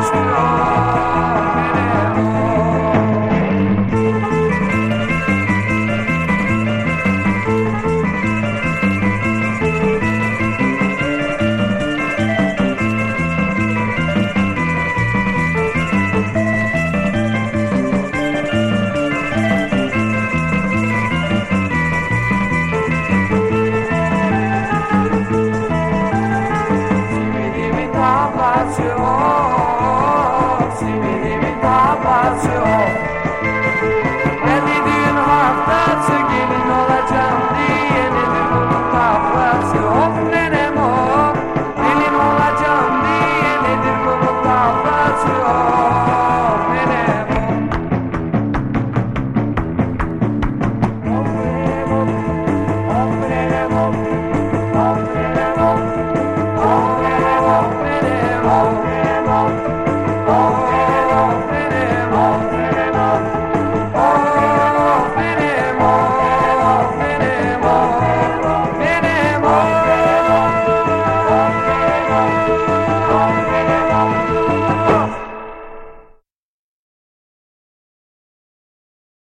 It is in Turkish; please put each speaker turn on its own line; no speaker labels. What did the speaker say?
Christ. Oh,